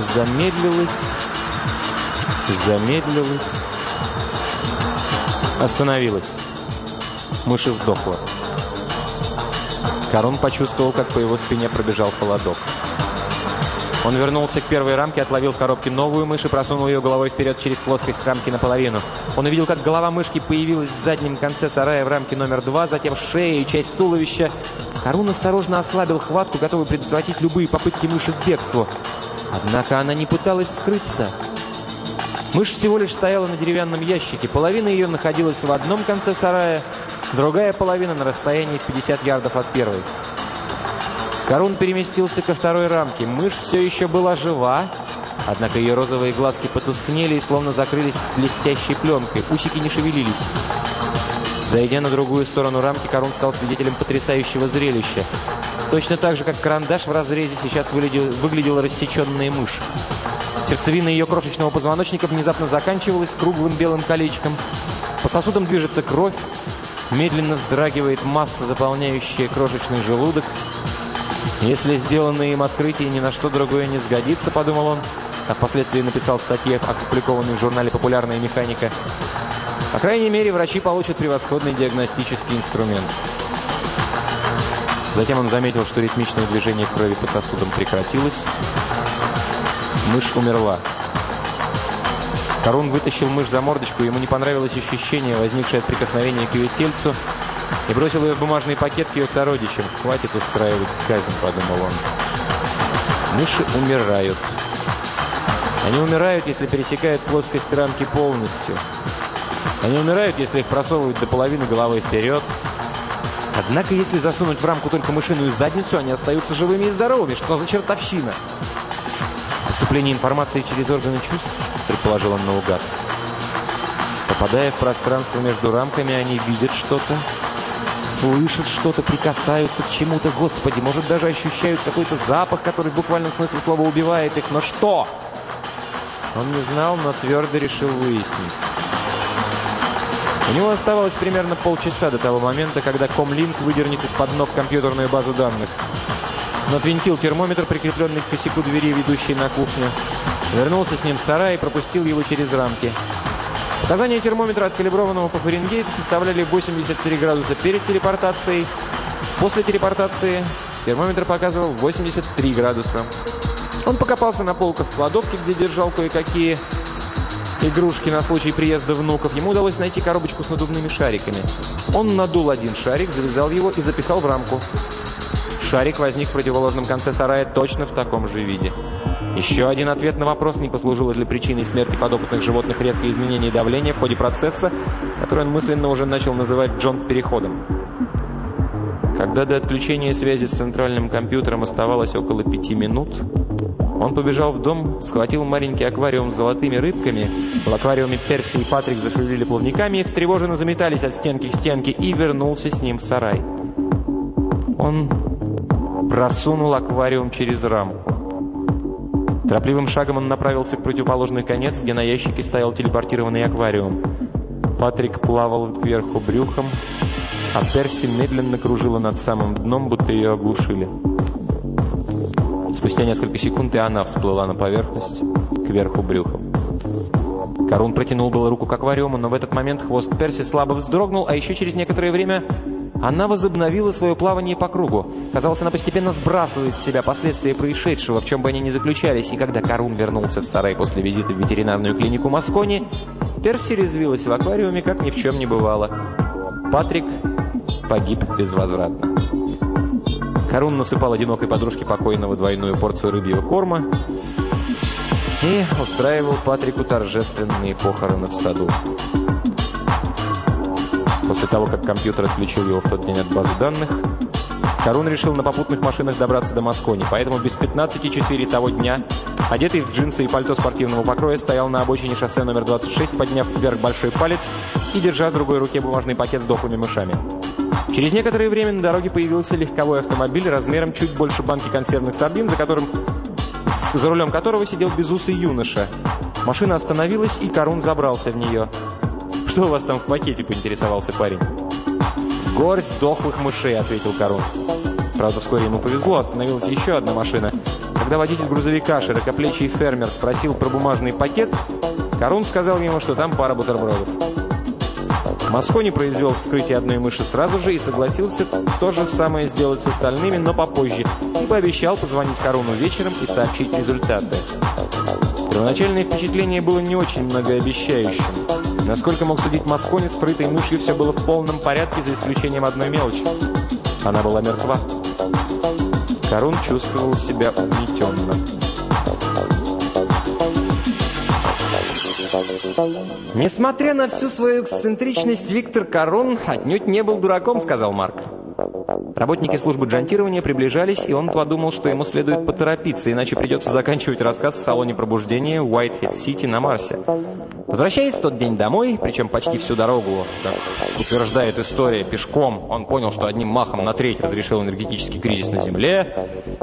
замедлилась, замедлилась, остановилась. Мышь сдохла. Корон почувствовал, как по его спине пробежал холодок. Он вернулся к первой рамке, отловил в коробке новую мышь и просунул ее головой вперед через плоскость рамки наполовину. Он увидел, как голова мышки появилась в заднем конце сарая в рамке номер два, затем шея и часть туловища. Харун осторожно ослабил хватку, готовый предотвратить любые попытки мыши к бегству. Однако она не пыталась скрыться. Мышь всего лишь стояла на деревянном ящике. Половина ее находилась в одном конце сарая, другая половина на расстоянии в 50 ярдов от первой. Корун переместился ко второй рамке. Мышь все еще была жива, однако ее розовые глазки потускнели и словно закрылись блестящей пленкой. Усики не шевелились. Зайдя на другую сторону рамки, Корун стал свидетелем потрясающего зрелища. Точно так же, как карандаш в разрезе, сейчас выглядел, выглядела рассеченная мышь. Сердцевина ее крошечного позвоночника внезапно заканчивалась круглым белым колечком. По сосудам движется кровь, медленно вздрагивает масса, заполняющая крошечный желудок. Если сделанное им открытие ни на что другое не сгодится, подумал он, а впоследствии написал в статье, опубликованной в журнале «Популярная механика», по крайней мере, врачи получат превосходный диагностический инструмент. Затем он заметил, что ритмичное движение крови по сосудам прекратилось. Мышь умерла. Корун вытащил мышь за мордочку, ему не понравилось ощущение, возникшее от прикосновения к ее тельцу, и бросил ее в бумажный пакет к ее сородичам. «Хватит устраивать казнь», — подумал он. Мыши умирают. Они умирают, если пересекают плоскость рамки полностью. Они умирают, если их просовывают до половины головы вперед. Однако, если засунуть в рамку только мышиную задницу, они остаются живыми и здоровыми. Что за чертовщина? Поступление информации через органы чувств, предположил он наугад. Попадая в пространство между рамками, они видят что-то, слышат что-то, прикасаются к чему-то. Господи, может, даже ощущают какой-то запах, который в буквальном смысле слова убивает их. Но что? Он не знал, но твердо решил выяснить. У него оставалось примерно полчаса до того момента, когда Комлинк выдернет из-под ног компьютерную базу данных. Он термометр, прикрепленный к косяку двери, ведущей на кухню. Вернулся с ним в сарай и пропустил его через рамки. Показания термометра, откалиброванного по Фаренгейту, составляли 83 градуса перед телепортацией. После телепортации термометр показывал 83 градуса. Он покопался на полках в кладовке, где держал кое-какие игрушки на случай приезда внуков. Ему удалось найти коробочку с надувными шариками. Он надул один шарик, завязал его и запихал в рамку. Шарик возник в противоположном конце сарая точно в таком же виде. Еще один ответ на вопрос, не послужило для причиной смерти подопытных животных резкое изменение давления в ходе процесса, который он мысленно уже начал называть Джон-переходом. Когда до отключения связи с центральным компьютером оставалось около пяти минут, он побежал в дом, схватил маленький аквариум с золотыми рыбками. В аквариуме Перси и Патрик зашевелили плавниками, их встревоженно заметались от стенки к стенке и вернулся с ним в сарай. Он просунул аквариум через рамку. Торопливым шагом он направился к противоположный конец, где на ящике стоял телепортированный аквариум. Патрик плавал кверху брюхом, а Перси медленно кружила над самым дном, будто ее оглушили. Спустя несколько секунд и она всплыла на поверхность, кверху брюхом. Корун протянул было руку к аквариуму, но в этот момент хвост Перси слабо вздрогнул, а еще через некоторое время она возобновила свое плавание по кругу. Казалось, она постепенно сбрасывает с себя последствия происшедшего, в чем бы они ни заключались. И когда Карун вернулся в сарай после визита в ветеринарную клинику Маскони, Перси резвилась в аквариуме, как ни в чем не бывало. Патрик погиб безвозвратно. Карун насыпал одинокой подружке покойного двойную порцию рыбьего корма и устраивал Патрику торжественные похороны в саду. После того, как компьютер отключил его в тот день от базы данных, Харун решил на попутных машинах добраться до Маскони, поэтому без 15.4 того дня, одетый в джинсы и пальто спортивного покроя, стоял на обочине шоссе номер 26, подняв вверх большой палец и держа в другой руке бумажный пакет с дохлыми мышами. Через некоторое время на дороге появился легковой автомобиль размером чуть больше банки консервных сардин, за, которым, за рулем которого сидел безусый юноша. Машина остановилась, и Карун забрался в нее. «Что у вас там в пакете?» – поинтересовался парень. «Горсть дохлых мышей», – ответил Корун. Правда, вскоре ему повезло, остановилась еще одна машина. Когда водитель грузовика, широкоплечий фермер, спросил про бумажный пакет, Корун сказал ему, что там пара бутербродов. Маскони произвел вскрытие одной мыши сразу же и согласился то же самое сделать с остальными, но попозже, и пообещал позвонить Коруну вечером и сообщить результаты. Первоначальное впечатление было не очень многообещающим. Насколько мог судить Маскони, с скрытой мышью все было в полном порядке, за исключением одной мелочи. Она была мертва. Корун чувствовал себя угнетенно. «Несмотря на всю свою эксцентричность, Виктор Корун отнюдь не был дураком», — сказал Марк. Работники службы джантирования приближались, и он подумал, что ему следует поторопиться, иначе придется заканчивать рассказ в салоне пробуждения Уайтхед-Сити на Марсе. Возвращаясь в тот день домой, причем почти всю дорогу, как утверждает история, пешком, он понял, что одним махом на треть разрешил энергетический кризис на Земле.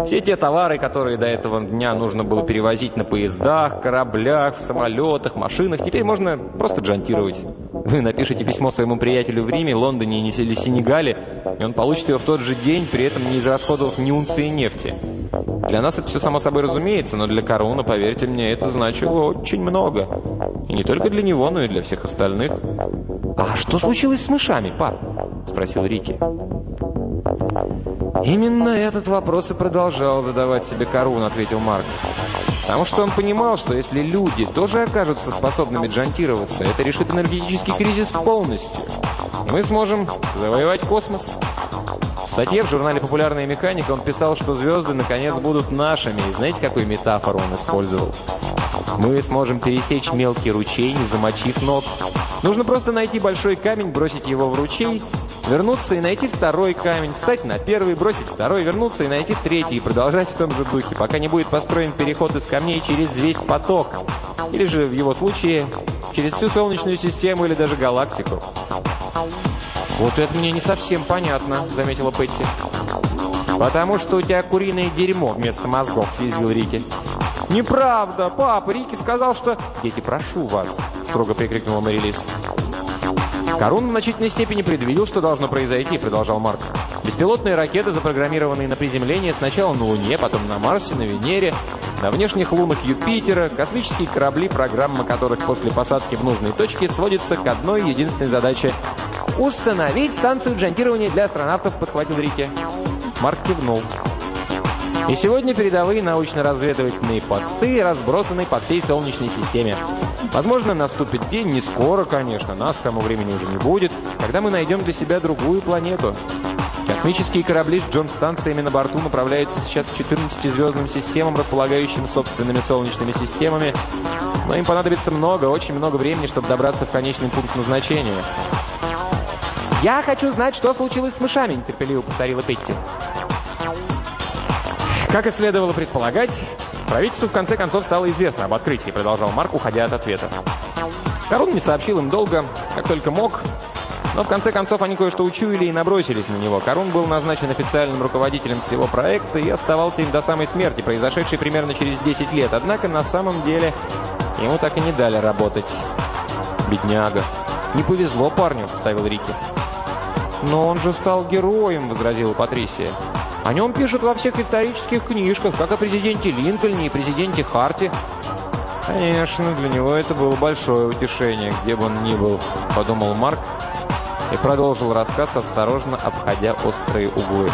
Все те товары, которые до этого дня нужно было перевозить на поездах, кораблях, самолетах, машинах, теперь можно просто джантировать. Вы напишите письмо своему приятелю в Риме, Лондоне или Сенегале, и он получит его в тот же день, при этом не израсходовав ни унции нефти. Для нас это все само собой разумеется, но для Коруна, поверьте мне, это значило очень много. И не только для него, но и для всех остальных. «А что случилось с мышами, пап?» – спросил Рики. «Именно этот вопрос и продолжал задавать себе Корун», — ответил Марк. «Потому что он понимал, что если люди тоже окажутся способными джантироваться, это решит энергетический кризис полностью. Мы сможем завоевать космос». В статье в журнале «Популярная механика» он писал, что звезды наконец будут нашими. И знаете, какую метафору он использовал? Мы сможем пересечь мелкий ручей, не замочив ног. Нужно просто найти большой камень, бросить его в ручей, вернуться и найти второй камень, встать на первый, бросить второй, вернуться и найти третий, и продолжать в том же духе, пока не будет построен переход из камней через весь поток. Или же, в его случае, через всю Солнечную систему или даже галактику. «Вот это мне не совсем понятно», — заметила Петти. «Потому что у тебя куриное дерьмо вместо мозгов», — съязвил Рики. «Неправда, папа, Рики сказал, что...» «Дети, прошу вас», — строго прикрикнула Марилис. Корун в значительной степени предвидел, что должно произойти, продолжал Марк. Беспилотные ракеты, запрограммированные на приземление сначала на Луне, потом на Марсе, на Венере, на внешних лунах Юпитера, космические корабли, программа которых после посадки в нужной точке сводится к одной единственной задаче – установить станцию джантирования для астронавтов, подхватил Рике. Марк кивнул. И сегодня передовые научно-разведывательные посты разбросаны по всей Солнечной системе. Возможно, наступит день, не скоро, конечно, нас к тому времени уже не будет, когда мы найдем для себя другую планету. Космические корабли с Джон-станциями на борту направляются сейчас к 14 звездным системам, располагающим собственными солнечными системами, но им понадобится много, очень много времени, чтобы добраться в конечный пункт назначения. «Я хочу знать, что случилось с мышами», — нетерпеливо повторила Петти. Как и следовало предполагать, правительству в конце концов стало известно об открытии, продолжал Марк, уходя от ответа. Корун не сообщил им долго, как только мог, но в конце концов они кое-что учуяли и набросились на него. Корун был назначен официальным руководителем всего проекта и оставался им до самой смерти, произошедшей примерно через 10 лет. Однако на самом деле ему так и не дали работать. Бедняга. «Не повезло парню», — вставил Рики. «Но он же стал героем», — возразила Патрисия. О нем пишут во всех исторических книжках, как о президенте Линкольне и президенте Харте. Конечно, для него это было большое утешение, где бы он ни был, подумал Марк и продолжил рассказ, осторожно обходя острые углы.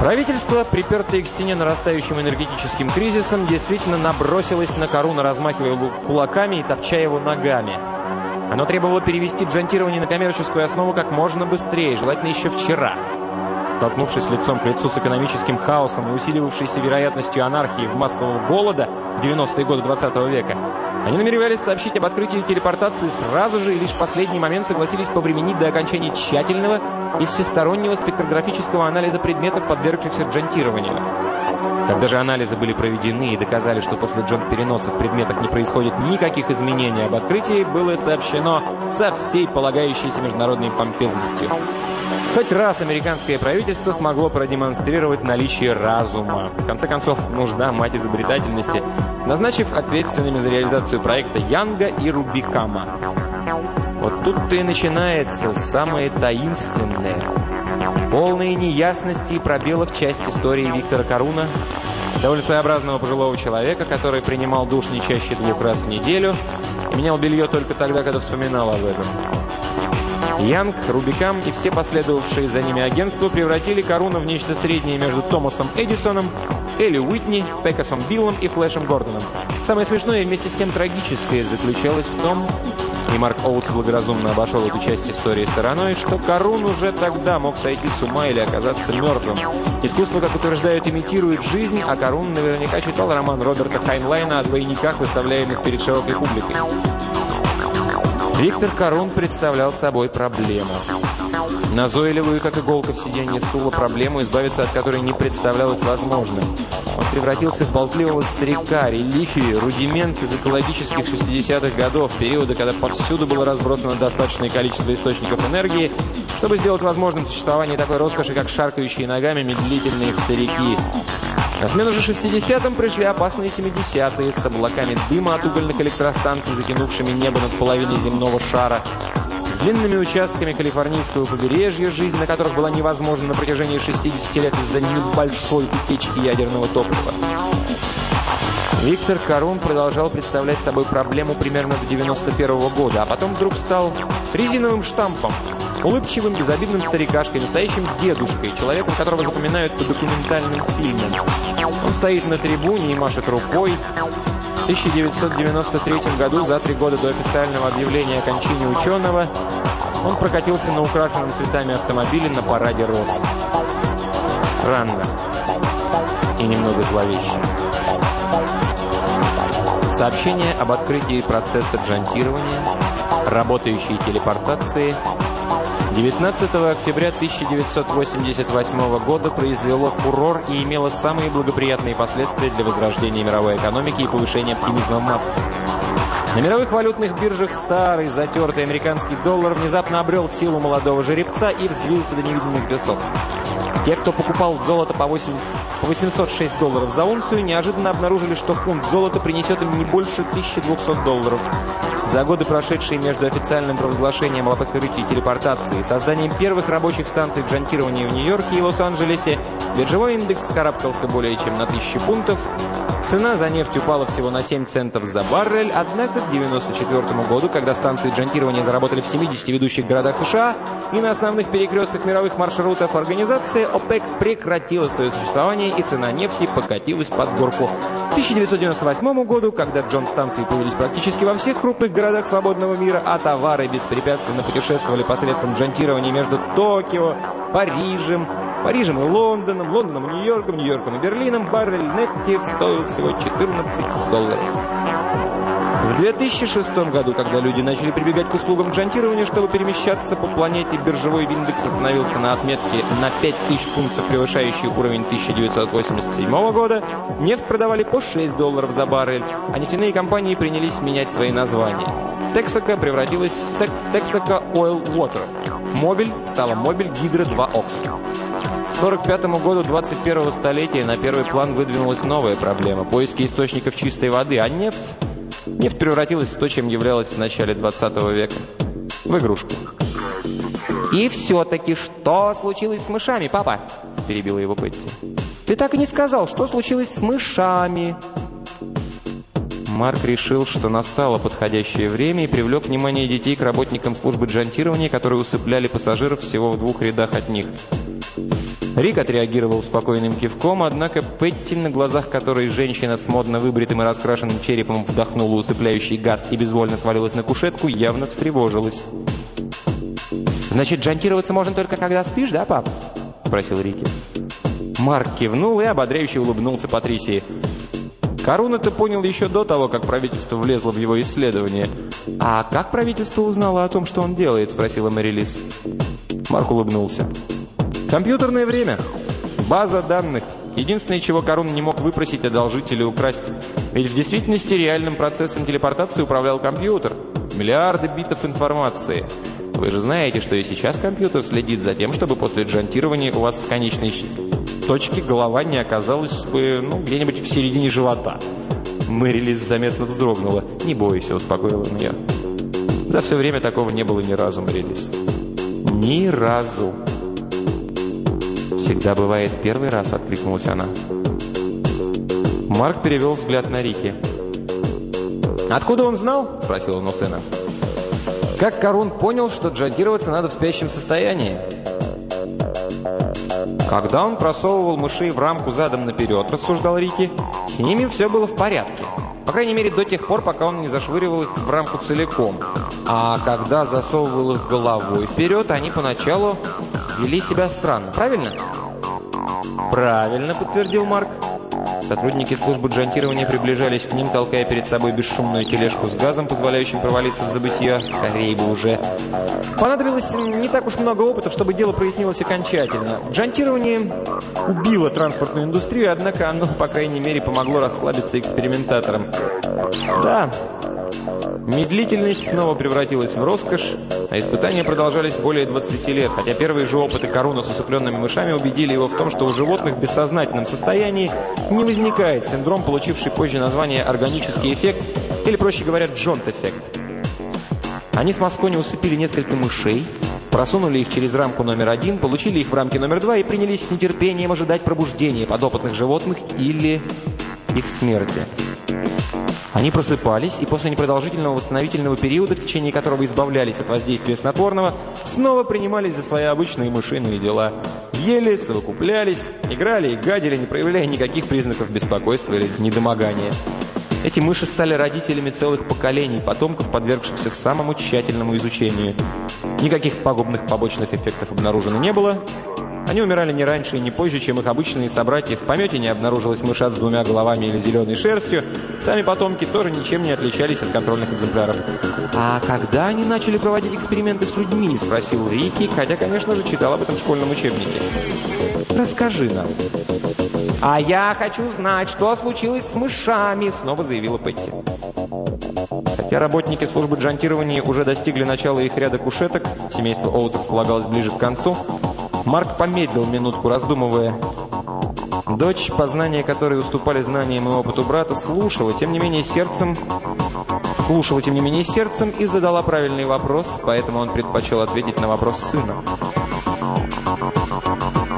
Правительство, припертое к стене нарастающим энергетическим кризисом, действительно набросилось на Коруна, размахивая кулаками и топча его ногами. Оно требовало перевести джантирование на коммерческую основу как можно быстрее, желательно еще вчера. Столкнувшись лицом к лицу с экономическим хаосом и усиливавшейся вероятностью анархии в массового голода в 90-е годы 20 -го века, они намеревались сообщить об открытии телепортации сразу же и лишь в последний момент согласились повременить до окончания тщательного и всестороннего спектрографического анализа предметов, подвергшихся джантированию. Когда же анализы были проведены и доказали, что после джонт-переноса в предметах не происходит никаких изменений об открытии, было сообщено со всей полагающейся международной помпезностью. Хоть раз американское правительство смогло продемонстрировать наличие разума. В конце концов, нужда мать изобретательности, назначив ответственными за реализацию проекта Янга и Рубикама. Вот тут-то и начинается самое таинственное – Полные неясности и пробелов часть истории Виктора Каруна, довольно своеобразного пожилого человека, который принимал душ не чаще двух раз в неделю и менял белье только тогда, когда вспоминал об этом. Янг, Рубикам и все последовавшие за ними агентства превратили Коруна в нечто среднее между Томасом Эдисоном, Элли Уитни, Пекасом Биллом и Флэшем Гордоном. Самое смешное и вместе с тем трагическое заключалось в том, и Марк Оутс благоразумно обошел эту часть истории стороной, что Корун уже тогда мог сойти с ума или оказаться мертвым. Искусство, как утверждают, имитирует жизнь, а Корун наверняка читал роман Роберта Хайнлайна о двойниках, выставляемых перед широкой публикой. Виктор Корун представлял собой проблему. Назойливую, как иголка в сиденье стула, проблему, избавиться от которой не представлялось возможным. Он превратился в болтливого старика, реликвию, рудимент из экологических 60-х годов, периода, когда повсюду было разбросано достаточное количество источников энергии, чтобы сделать возможным существование такой роскоши, как шаркающие ногами медлительные старики. На смену же 60-м пришли опасные 70-е с облаками дыма от угольных электростанций, закинувшими небо над половиной земного шара, длинными участками калифорнийского побережья, жизнь на которых была невозможна на протяжении 60 лет из-за небольшой утечки ядерного топлива. Виктор Карун продолжал представлять собой проблему примерно до 91 -го года, а потом вдруг стал резиновым штампом, улыбчивым, безобидным старикашкой, настоящим дедушкой, человеком, которого запоминают по документальным фильмам. Он стоит на трибуне и машет рукой. В 1993 году, за три года до официального объявления о кончине ученого, он прокатился на украшенном цветами автомобиле на параде роз. Странно и немного зловеще. Сообщение об открытии процесса джантирования, работающей телепортации 19 октября 1988 года произвело фурор и имело самые благоприятные последствия для возрождения мировой экономики и повышения оптимизма масс. На мировых валютных биржах старый затертый американский доллар внезапно обрел силу молодого жеребца и взвился до невиданных весов. Те, кто покупал золото по, 80, по 806 долларов за унцию, неожиданно обнаружили, что фунт золота принесет им не больше 1200 долларов. За годы, прошедшие между официальным провозглашением об открытии телепортации и созданием первых рабочих станций джантирования в Нью-Йорке и Лос-Анджелесе, биржевой индекс скарабкался более чем на 1000 пунктов, Цена за нефть упала всего на 7 центов за баррель, однако к 1994 году, когда станции джантирования заработали в 70 ведущих городах США и на основных перекрестках мировых маршрутов, организация ОПЕК прекратила свое существование и цена нефти покатилась под горку. К 1998 году, когда джон-станции появились практически во всех крупных городах свободного мира, а товары беспрепятственно путешествовали посредством джантирования между Токио, Парижем, Парижем и Лондоном, Лондоном и Нью-Йорком, Нью-Йорком и Берлином баррель нефти стоил всего 14 долларов. В 2006 году, когда люди начали прибегать к услугам джантирования, чтобы перемещаться по планете, биржевой индекс остановился на отметке на 5000 пунктов, превышающий уровень 1987 года, нефть продавали по 6 долларов за баррель, а нефтяные компании принялись менять свои названия. Texaco превратилась в Texaco Oil Water. Мобиль стала Мобиль Гидро 2 Окс. К 1945 году 21-го столетия на первый план выдвинулась новая проблема – поиски источников чистой воды, а нефть Нефть превратилась в то, чем являлась в начале 20 века. В игрушку. «И все-таки что случилось с мышами, папа?» – перебила его Петти. «Ты так и не сказал, что случилось с мышами?» Марк решил, что настало подходящее время и привлек внимание детей к работникам службы джантирования, которые усыпляли пассажиров всего в двух рядах от них. Рик отреагировал спокойным кивком, однако Петти, на глазах которой женщина с модно выбритым и раскрашенным черепом вдохнула усыпляющий газ и безвольно свалилась на кушетку, явно встревожилась. «Значит, джантироваться можно только когда спишь, да, пап?» – спросил Рики. Марк кивнул и ободряюще улыбнулся Патрисии. Карун это понял еще до того, как правительство влезло в его исследование. «А как правительство узнало о том, что он делает?» – спросила Мэрилис. Марк улыбнулся. Компьютерное время. База данных. Единственное, чего Корун не мог выпросить, одолжить или украсть. Ведь в действительности реальным процессом телепортации управлял компьютер. Миллиарды битов информации. Вы же знаете, что и сейчас компьютер следит за тем, чтобы после джантирования у вас в конечной точке голова не оказалась бы, ну, где-нибудь в середине живота. Мэрилис заметно вздрогнула. «Не бойся», — успокоила меня. За все время такого не было ни разу, Мэрилис. Ни разу. «Всегда бывает первый раз», — откликнулась она. Марк перевел взгляд на Рики. «Откуда он знал?» – спросил он у сына. «Как Корун понял, что джагироваться надо в спящем состоянии?» «Когда он просовывал мышей в рамку задом наперед», – рассуждал Рики, – «с ними все было в порядке. По крайней мере, до тех пор, пока он не зашвыривал их в рамку целиком. А когда засовывал их головой вперед, они поначалу вели себя странно. Правильно?» «Правильно», – подтвердил Марк. Сотрудники службы джантирования приближались к ним, толкая перед собой бесшумную тележку с газом, позволяющим провалиться в забытье. Скорее бы уже. Понадобилось не так уж много опыта, чтобы дело прояснилось окончательно. Джантирование убило транспортную индустрию, однако оно, по крайней мере, помогло расслабиться экспериментаторам. Да, Медлительность снова превратилась в роскошь, а испытания продолжались более 20 лет, хотя первые же опыты Коруна с усыпленными мышами убедили его в том, что у животных в бессознательном состоянии не возникает синдром, получивший позже название органический эффект, или, проще говоря, джонт-эффект. Они с Маскони усыпили несколько мышей, просунули их через рамку номер один, получили их в рамке номер два и принялись с нетерпением ожидать пробуждения подопытных животных или их смерти. Они просыпались и после непродолжительного восстановительного периода, в течение которого избавлялись от воздействия снотворного, снова принимались за свои обычные мышиные дела. Ели, совокуплялись, играли и гадили, не проявляя никаких признаков беспокойства или недомогания. Эти мыши стали родителями целых поколений потомков, подвергшихся самому тщательному изучению. Никаких пагубных побочных эффектов обнаружено не было, они умирали не раньше и не позже, чем их обычные собратья. В помете не обнаружилось мышат с двумя головами или зеленой шерстью. Сами потомки тоже ничем не отличались от контрольных экземпляров. «А когда они начали проводить эксперименты с людьми?» – спросил Рики, хотя, конечно же, читал об этом в школьном учебнике. «Расскажи нам». «А я хочу знать, что случилось с мышами», – снова заявила Петти. Хотя работники службы джантирования уже достигли начала их ряда кушеток, семейство Оут располагалось ближе к концу, Марк помедлил минутку, раздумывая. Дочь, познания которой уступали знаниям и опыту брата, слушала, тем не менее сердцем... Слушала, тем не менее сердцем и задала правильный вопрос, поэтому он предпочел ответить на вопрос сына.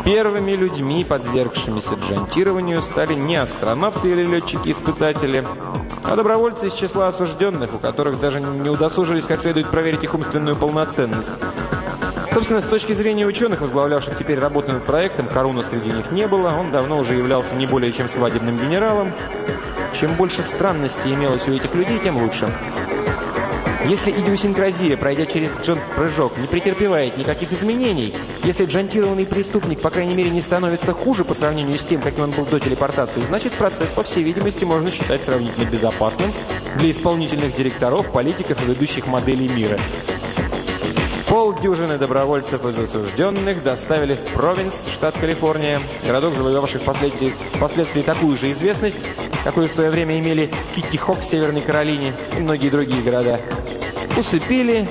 Первыми людьми, подвергшимися джантированию, стали не астронавты или летчики-испытатели, а добровольцы из числа осужденных, у которых даже не удосужились как следует проверить их умственную полноценность. Собственно, с точки зрения ученых, возглавлявших теперь работу над проектом, Коруна среди них не было, он давно уже являлся не более чем свадебным генералом. Чем больше странностей имелось у этих людей, тем лучше. Если идиосинкразия, пройдя через джант-прыжок, не претерпевает никаких изменений, если джантированный преступник, по крайней мере, не становится хуже по сравнению с тем, каким он был до телепортации, значит процесс, по всей видимости, можно считать сравнительно безопасным для исполнительных директоров, политиков и ведущих моделей мира. Полдюжины добровольцев из осужденных доставили в Провинс, штат Калифорния, городок, завоевавший впоследствии, впоследствии такую же известность, какую в свое время имели Китти-Хок в Северной Каролине и многие другие города. Усыпили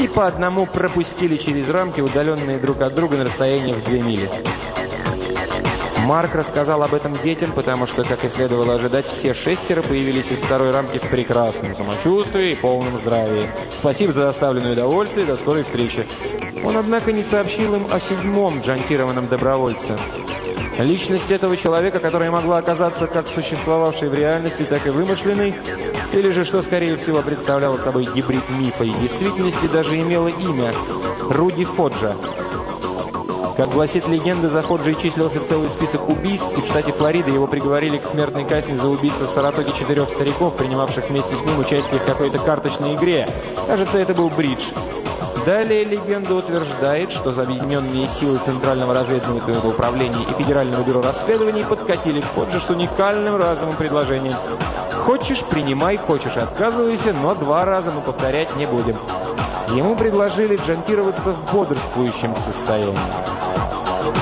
и по одному пропустили через рамки, удаленные друг от друга на расстоянии в две мили. Марк рассказал об этом детям, потому что, как и следовало ожидать, все шестеро появились из второй рамки в прекрасном самочувствии и полном здравии. Спасибо за доставленное удовольствие, до скорой встречи. Он, однако, не сообщил им о седьмом джантированном добровольце. Личность этого человека, которая могла оказаться как существовавшей в реальности, так и вымышленной, или же, что скорее всего представляло собой гибрид мифа и действительности, даже имела имя – Руди Фоджа. Как гласит легенда, за Ходжей числился целый список убийств, и в штате Флорида его приговорили к смертной казни за убийство в Саратоге четырех стариков, принимавших вместе с ним участие в какой-то карточной игре. Кажется, это был бридж. Далее легенда утверждает, что объединенные силы Центрального разведывательного управления и Федерального бюро расследований подкатили к Ходжи с уникальным разовым предложением. Хочешь – принимай, хочешь – отказывайся, но два раза мы повторять не будем. Ему предложили джантироваться в бодрствующем состоянии.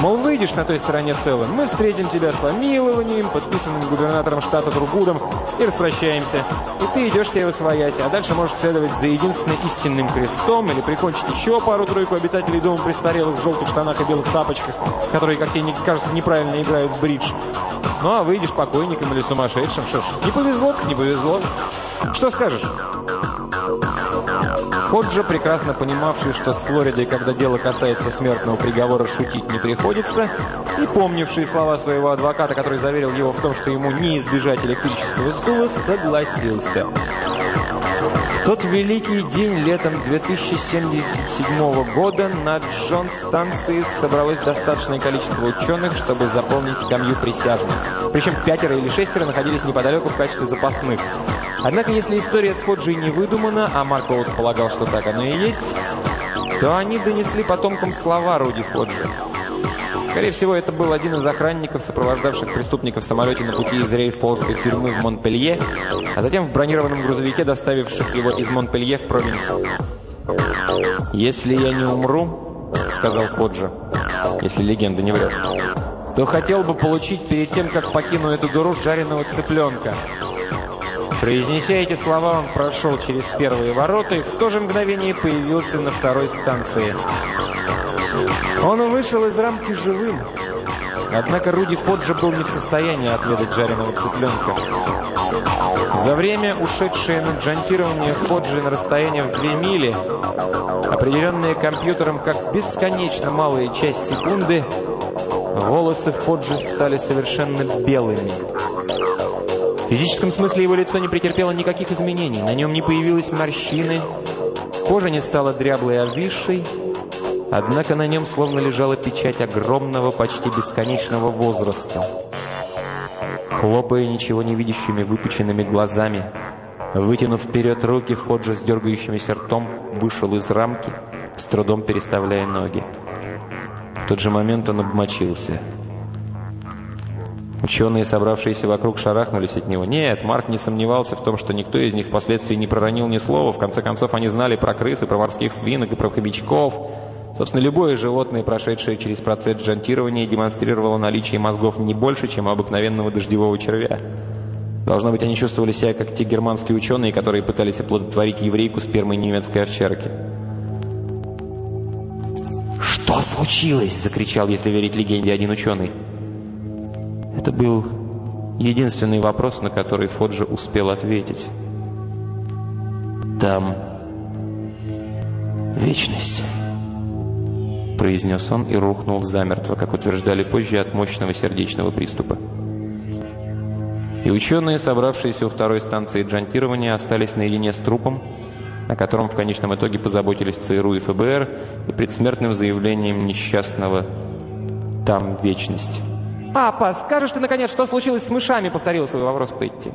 Мол, выйдешь на той стороне целым, мы встретим тебя с помилованием, подписанным губернатором штата Тургудом, и распрощаемся. И ты идешь себе своясь, а дальше можешь следовать за единственным истинным крестом или прикончить еще пару-тройку обитателей дома престарелых в желтых штанах и белых тапочках, которые, как тебе кажется, неправильно играют в бридж. Ну, а выйдешь покойником или сумасшедшим, что ж, не повезло, не повезло. Что скажешь? Ходжа, прекрасно понимавший, что с Флоридой, когда дело касается смертного приговора, шутить не приходится, и помнивший слова своего адвоката, который заверил его в том, что ему не избежать электрического стула, согласился. В тот великий день летом 2077 года на Джон-станции собралось достаточное количество ученых, чтобы заполнить скамью присяжных. Причем пятеро или шестеро находились неподалеку в качестве запасных. Однако, если история с Ходжей не выдумана, а Марк Оутс полагал, что так оно и есть, то они донесли потомкам слова Руди Ходжи. Скорее всего, это был один из охранников, сопровождавших преступников в самолете на пути из рейфолской тюрьмы в Монпелье, а затем в бронированном грузовике, доставивших его из Монпелье в провинс. «Если я не умру», — сказал Ходжа, если легенда не врет, то хотел бы получить перед тем, как покину эту дуру жареного цыпленка. Произнеся эти слова, он прошел через первые ворота и в то же мгновение появился на второй станции. Он вышел из рамки живым. Однако Руди Фоджа был не в состоянии отведать жареного цыпленка. За время, ушедшее на джантирование Фоджи на расстояние в две мили, определенные компьютером как бесконечно малая часть секунды, волосы Фоджи стали совершенно белыми. В физическом смысле его лицо не претерпело никаких изменений, на нем не появилось морщины, кожа не стала дряблой и обвисшей, Однако на нем словно лежала печать огромного, почти бесконечного возраста. Хлопая ничего не видящими выпученными глазами, вытянув вперед руки, Ходжа с дергающимися ртом вышел из рамки, с трудом переставляя ноги. В тот же момент он обмочился. Ученые, собравшиеся вокруг, шарахнулись от него. Нет, Марк не сомневался в том, что никто из них впоследствии не проронил ни слова. В конце концов, они знали про крысы, про морских свинок и про хомячков. Собственно, любое животное, прошедшее через процесс джантирования, демонстрировало наличие мозгов не больше, чем обыкновенного дождевого червя. Должно быть, они чувствовали себя как те германские ученые, которые пытались оплодотворить еврейку спермой немецкой овчарки. «Что случилось?» – закричал, если верить легенде, один ученый. Это был единственный вопрос, на который Фоджи успел ответить. «Там вечность» произнес он и рухнул замертво, как утверждали позже от мощного сердечного приступа. И ученые, собравшиеся у второй станции джантирования, остались наедине с трупом, о котором в конечном итоге позаботились ЦРУ и ФБР, и предсмертным заявлением несчастного «Там вечность». «Папа, скажешь ты, наконец, что случилось с мышами?» — повторил свой вопрос Петти.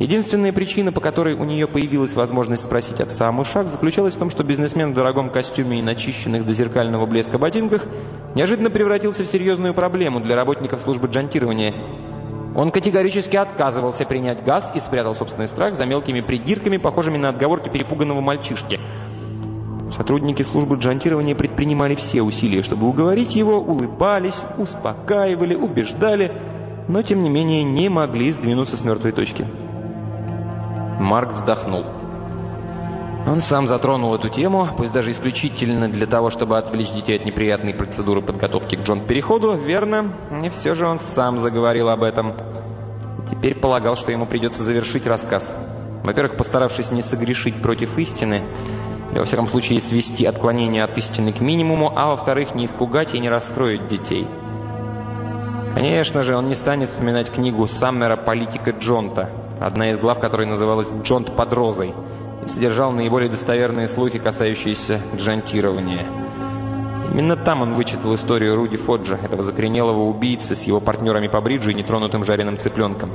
Единственная причина, по которой у нее появилась возможность спросить отца о мышах, заключалась в том, что бизнесмен в дорогом костюме и начищенных до зеркального блеска ботинках неожиданно превратился в серьезную проблему для работников службы джантирования. Он категорически отказывался принять газ и спрятал собственный страх за мелкими придирками, похожими на отговорки перепуганного мальчишки. Сотрудники службы джантирования предпринимали все усилия, чтобы уговорить его, улыбались, успокаивали, убеждали, но тем не менее не могли сдвинуться с мертвой точки. Марк вздохнул. Он сам затронул эту тему, пусть даже исключительно для того, чтобы отвлечь детей от неприятной процедуры подготовки к Джон-переходу, верно, и все же он сам заговорил об этом. Теперь полагал, что ему придется завершить рассказ. Во-первых, постаравшись не согрешить против истины, во всяком случае, свести отклонение от истины к минимуму, а во-вторых, не испугать и не расстроить детей. Конечно же, он не станет вспоминать книгу Саммера «Политика Джонта», одна из глав которой называлась «Джонт под розой», и содержал наиболее достоверные слухи, касающиеся джантирования. Именно там он вычитал историю Руди Фоджа, этого закоренелого убийцы с его партнерами по бриджу и нетронутым жареным цыпленком.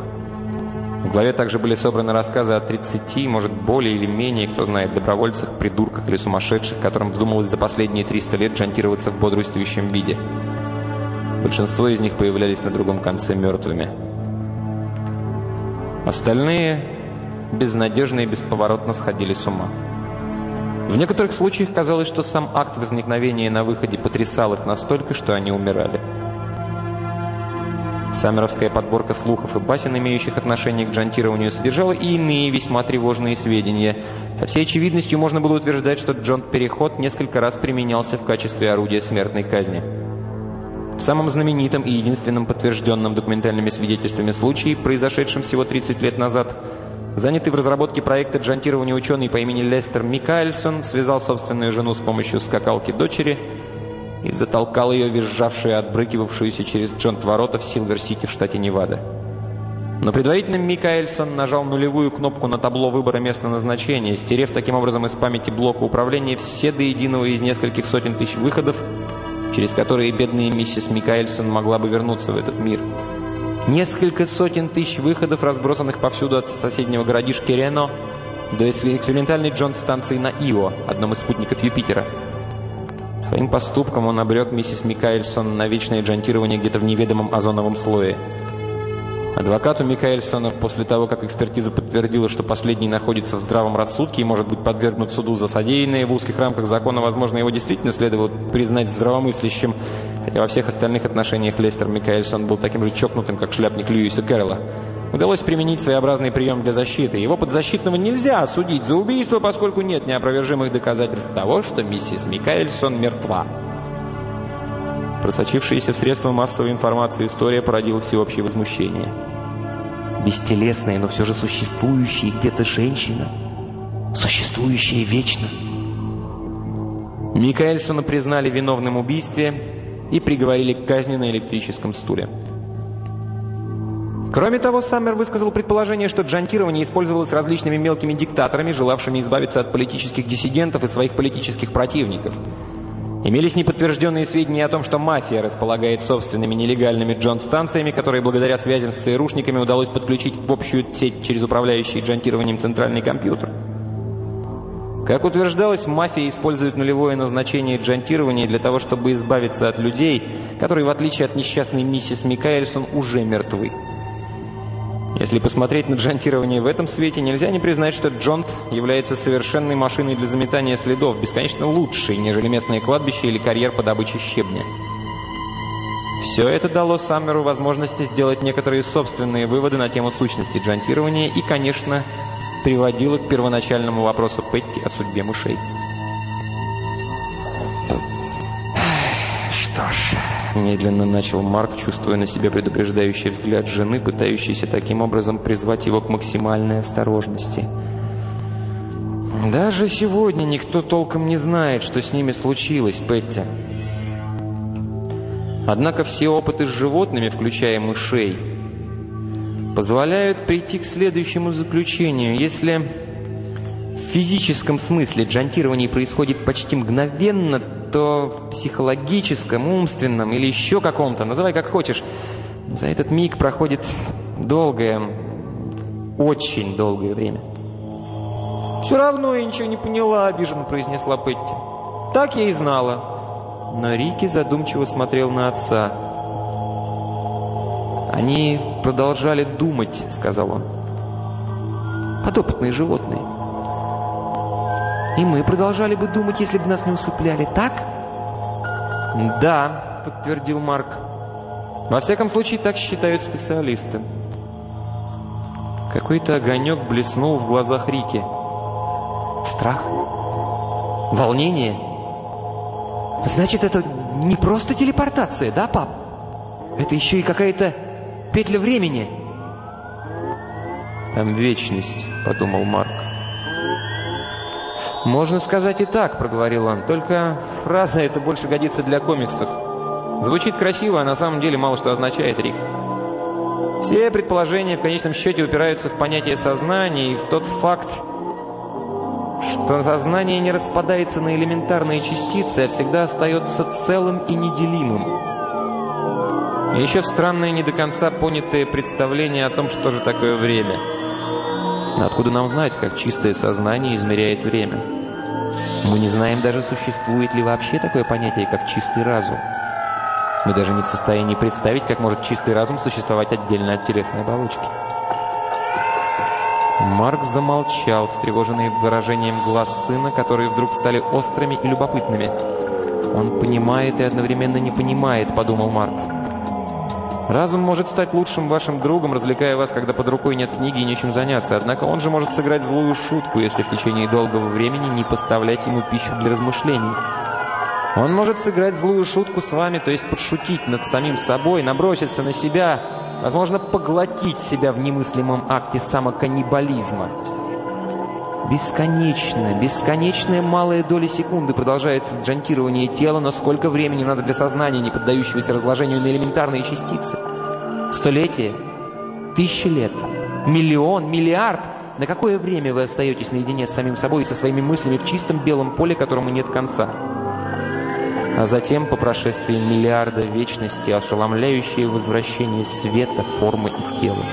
В главе также были собраны рассказы о 30, может, более или менее, кто знает, добровольцах, придурках или сумасшедших, которым вздумалось за последние 300 лет джантироваться в бодрствующем виде. Большинство из них появлялись на другом конце мертвыми. Остальные безнадежно и бесповоротно сходили с ума. В некоторых случаях казалось, что сам акт возникновения на выходе потрясал их настолько, что они умирали. Саммеровская подборка слухов и басен, имеющих отношение к джантированию, содержала и иные весьма тревожные сведения. Со всей очевидностью можно было утверждать, что джонт-переход несколько раз применялся в качестве орудия смертной казни. В самом знаменитом и единственном подтвержденном документальными свидетельствами случае, произошедшем всего 30 лет назад, Занятый в разработке проекта джантирования ученый по имени Лестер Микаэльсон связал собственную жену с помощью скакалки дочери и затолкал ее, визжавшую и отбрыкивавшуюся через джонт ворота в Силвер-Сити в штате Невада. Но предварительно Микаэльсон нажал нулевую кнопку на табло выбора места назначения, стерев таким образом из памяти блока управления все до единого из нескольких сотен тысяч выходов, через которые бедная миссис Микаэльсон могла бы вернуться в этот мир. Несколько сотен тысяч выходов, разбросанных повсюду от соседнего городишки Рено до экспериментальной джонт-станции на Ио, одном из спутников Юпитера. Своим поступком он обрек миссис Микаэльсон на вечное джантирование где-то в неведомом озоновом слое. Адвокату Микаэльсона после того, как экспертиза подтвердила, что последний находится в здравом рассудке и может быть подвергнут суду за содеянное в узких рамках закона, возможно, его действительно следовало признать здравомыслящим, хотя во всех остальных отношениях Лестер Микаэльсон был таким же чокнутым, как шляпник Льюиса Кэрролла. Удалось применить своеобразный прием для защиты. Его подзащитного нельзя осудить за убийство, поскольку нет неопровержимых доказательств того, что миссис Микаэльсон мертва. Просочившаяся в средства массовой информации история породила всеобщее возмущение. Бестелесная, но все же существующая где-то женщина, существующая вечно. Микаэльсона признали виновным в убийстве и приговорили к казни на электрическом стуле. Кроме того, Саммер высказал предположение, что джантирование использовалось различными мелкими диктаторами, желавшими избавиться от политических диссидентов и своих политических противников – Имелись неподтвержденные сведения о том, что мафия располагает собственными нелегальными джон-станциями, которые благодаря связям с ЦРУшниками удалось подключить в общую сеть через управляющий джантированием центральный компьютер. Как утверждалось, мафия использует нулевое назначение джантирования для того, чтобы избавиться от людей, которые, в отличие от несчастной миссис Микаэльсон, уже мертвы. Если посмотреть на джантирование в этом свете, нельзя не признать, что джонт является совершенной машиной для заметания следов, бесконечно лучшей, нежели местное кладбище или карьер по добыче щебня. Все это дало Саммеру возможности сделать некоторые собственные выводы на тему сущности джантирования и, конечно, приводило к первоначальному вопросу Петти о судьбе мышей. Что ж... Медленно начал Марк, чувствуя на себе предупреждающий взгляд жены, пытающийся таким образом призвать его к максимальной осторожности. «Даже сегодня никто толком не знает, что с ними случилось, Петти. Однако все опыты с животными, включая мышей, позволяют прийти к следующему заключению. Если в физическом смысле джантирование происходит почти мгновенно, то в психологическом, умственном или еще каком-то, называй как хочешь, за этот миг проходит долгое, очень долгое время. «Все равно я ничего не поняла», — обиженно произнесла Петти. «Так я и знала». Но Рики задумчиво смотрел на отца. «Они продолжали думать», — сказал он. «Подопытные животные». И мы продолжали бы думать, если бы нас не усыпляли, так? Да, подтвердил Марк. Во всяком случае, так считают специалисты. Какой-то огонек блеснул в глазах Рики. Страх? Волнение? Значит, это не просто телепортация, да, пап? Это еще и какая-то петля времени. Там вечность, подумал Марк. «Можно сказать и так», — проговорил он. «Только фраза эта больше годится для комиксов. Звучит красиво, а на самом деле мало что означает, Рик. Все предположения в конечном счете упираются в понятие сознания и в тот факт, что сознание не распадается на элементарные частицы, а всегда остается целым и неделимым. Еще в странное, не до конца понятое представление о том, что же такое время. Откуда нам знать, как чистое сознание измеряет время?» Мы не знаем даже, существует ли вообще такое понятие, как чистый разум. Мы даже не в состоянии представить, как может чистый разум существовать отдельно от телесной оболочки. Марк замолчал, встревоженный выражением глаз сына, которые вдруг стали острыми и любопытными. «Он понимает и одновременно не понимает», — подумал Марк. Разум может стать лучшим вашим другом, развлекая вас, когда под рукой нет книги и нечем заняться. Однако он же может сыграть злую шутку, если в течение долгого времени не поставлять ему пищу для размышлений. Он может сыграть злую шутку с вами, то есть подшутить над самим собой, наброситься на себя, возможно, поглотить себя в немыслимом акте самоканнибализма. Бесконечно, бесконечная малая доля секунды продолжается джантирование тела, но сколько времени надо для сознания, не поддающегося разложению на элементарные частицы? Столетие? Тысячи лет? Миллион? Миллиард? На какое время вы остаетесь наедине с самим собой и со своими мыслями в чистом белом поле, которому нет конца? А затем, по прошествии миллиарда вечности, ошеломляющее возвращение света, формы и тела.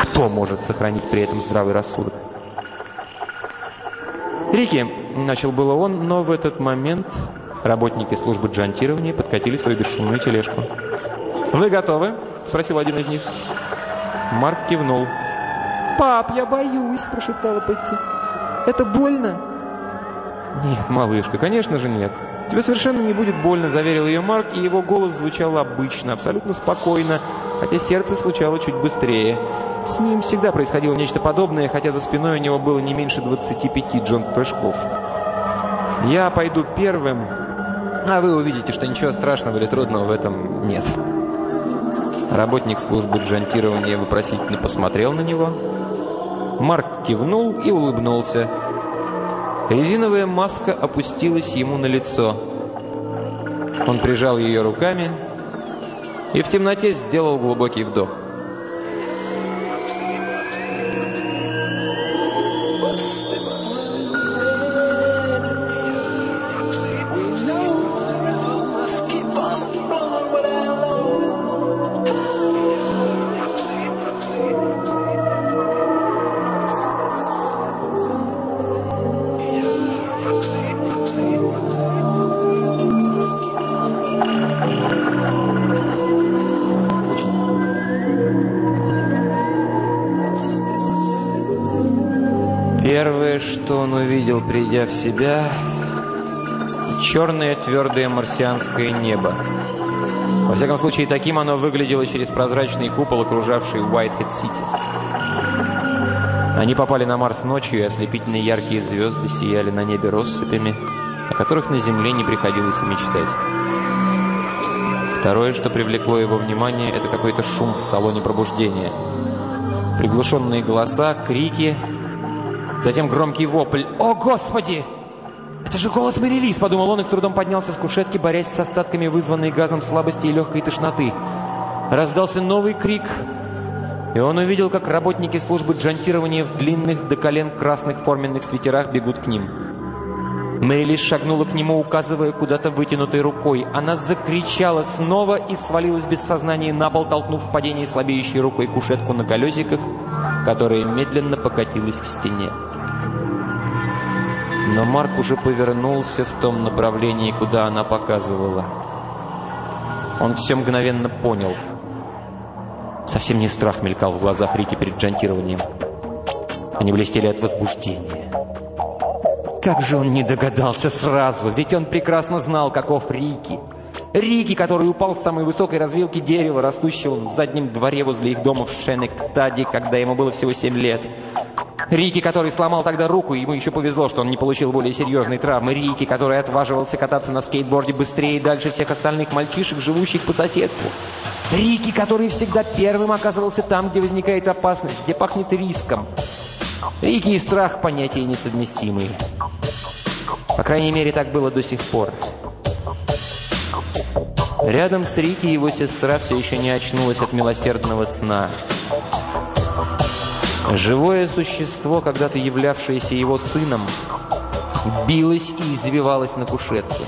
Кто может сохранить при этом здравый рассудок? «Рики!» – начал было он, но в этот момент работники службы джантирования подкатили свою бесшумную тележку. «Вы готовы?» – спросил один из них. Марк кивнул. «Пап, я боюсь!» – прошептала Петти. «Это больно?» «Нет, малышка, конечно же нет. Тебе совершенно не будет больно», – заверил ее Марк, и его голос звучал обычно, абсолютно спокойно, хотя сердце стучало чуть быстрее. С ним всегда происходило нечто подобное, хотя за спиной у него было не меньше 25 джонт-прыжков. «Я пойду первым, а вы увидите, что ничего страшного или трудного в этом нет». Работник службы джантирования вопросительно посмотрел на него. Марк кивнул и улыбнулся. Резиновая маска опустилась ему на лицо. Он прижал ее руками и в темноте сделал глубокий вдох. Придя в себя, черное твердое марсианское небо. Во всяком случае, таким оно выглядело через прозрачный купол, окружавший Уайтхед-Сити. Они попали на Марс ночью, и ослепительные яркие звезды сияли на небе россыпями, о которых на Земле не приходилось мечтать. Второе, что привлекло его внимание, это какой-то шум в салоне пробуждения. Приглушенные голоса, крики, Затем громкий вопль. «О, Господи!» «Это же голос Мэри Лиз!» — подумал он и с трудом поднялся с кушетки, борясь с остатками, вызванной газом слабости и легкой тошноты. Раздался новый крик, и он увидел, как работники службы джантирования в длинных до колен красных форменных свитерах бегут к ним. Мэри Лиз шагнула к нему, указывая куда-то вытянутой рукой. Она закричала снова и свалилась без сознания на пол, толкнув в падении слабеющей рукой кушетку на колесиках, которая медленно покатилась к стене. Но Марк уже повернулся в том направлении, куда она показывала. Он все мгновенно понял. Совсем не страх мелькал в глазах Рики перед джантированием. Они блестели от возбуждения. Как же он не догадался сразу, ведь он прекрасно знал, каков Рики. Рики, который упал с самой высокой развилки дерева, растущего в заднем дворе возле их дома в Шенек-Таде, когда ему было всего семь лет. Рики, который сломал тогда руку, ему еще повезло, что он не получил более серьезной травмы. Рики, который отваживался кататься на скейтборде быстрее и дальше всех остальных мальчишек, живущих по соседству. Рики, который всегда первым оказывался там, где возникает опасность, где пахнет риском. Рики и страх – понятия несовместимые. По крайней мере, так было до сих пор. Рядом с Рики его сестра все еще не очнулась от милосердного сна. Живое существо, когда-то являвшееся его сыном, билось и извивалось на кушетке.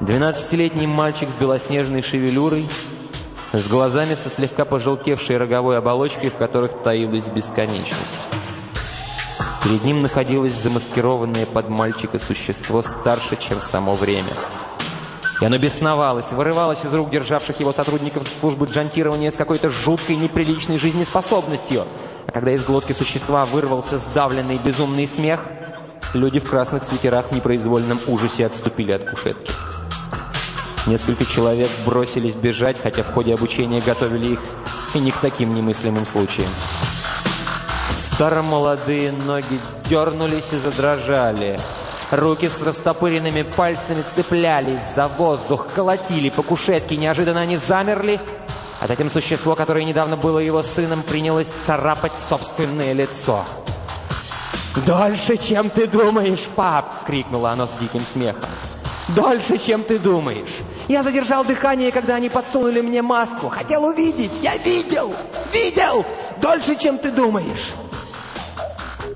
Двенадцатилетний мальчик с белоснежной шевелюрой, с глазами со слегка пожелтевшей роговой оболочкой, в которых таилась бесконечность. Перед ним находилось замаскированное под мальчика существо старше, чем само время. И оно бесновалось, вырывалось из рук державших его сотрудников службы джантирования с какой-то жуткой неприличной жизнеспособностью. А когда из глотки существа вырвался сдавленный безумный смех, люди в красных свитерах в непроизвольном ужасе отступили от кушетки. Несколько человек бросились бежать, хотя в ходе обучения готовили их и не к таким немыслимым случаям. Старомолодые ноги дернулись и задрожали. Руки с растопыренными пальцами цеплялись за воздух, колотили по кушетке. Неожиданно они замерли, А затем существо, которое недавно было его сыном, принялось царапать собственное лицо. «Дольше, чем ты думаешь, пап!» — крикнуло оно с диким смехом. «Дольше, чем ты думаешь! Я задержал дыхание, когда они подсунули мне маску. Хотел увидеть! Я видел! Видел! Дольше, чем ты думаешь!»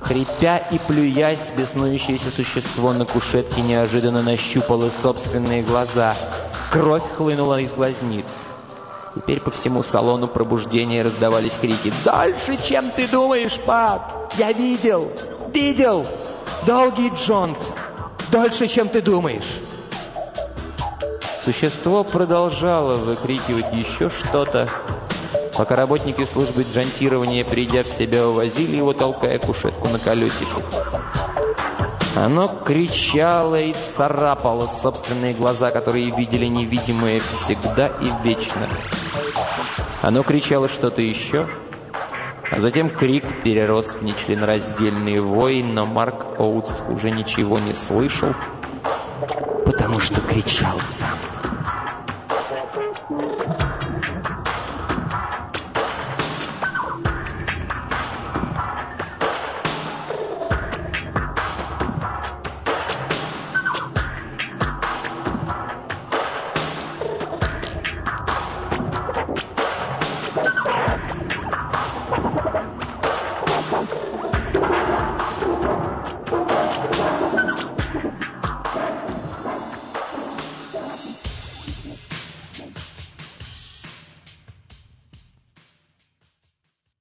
Хрипя и плюясь, беснующееся существо на кушетке неожиданно нащупало собственные глаза. Кровь хлынула из глазниц. Теперь по всему салону пробуждения раздавались крики. «Дальше, чем ты думаешь, пап! Я видел! Видел! Долгий джонт! Дольше, чем ты думаешь!» Существо продолжало выкрикивать еще что-то, пока работники службы джантирования, придя в себя, увозили его, толкая кушетку на колесике. Оно кричало и царапало собственные глаза, которые видели невидимое всегда и вечно. Оно кричало что-то еще, а затем крик перерос в нечленораздельный вой, но Марк Оутс уже ничего не слышал, потому что кричал сам.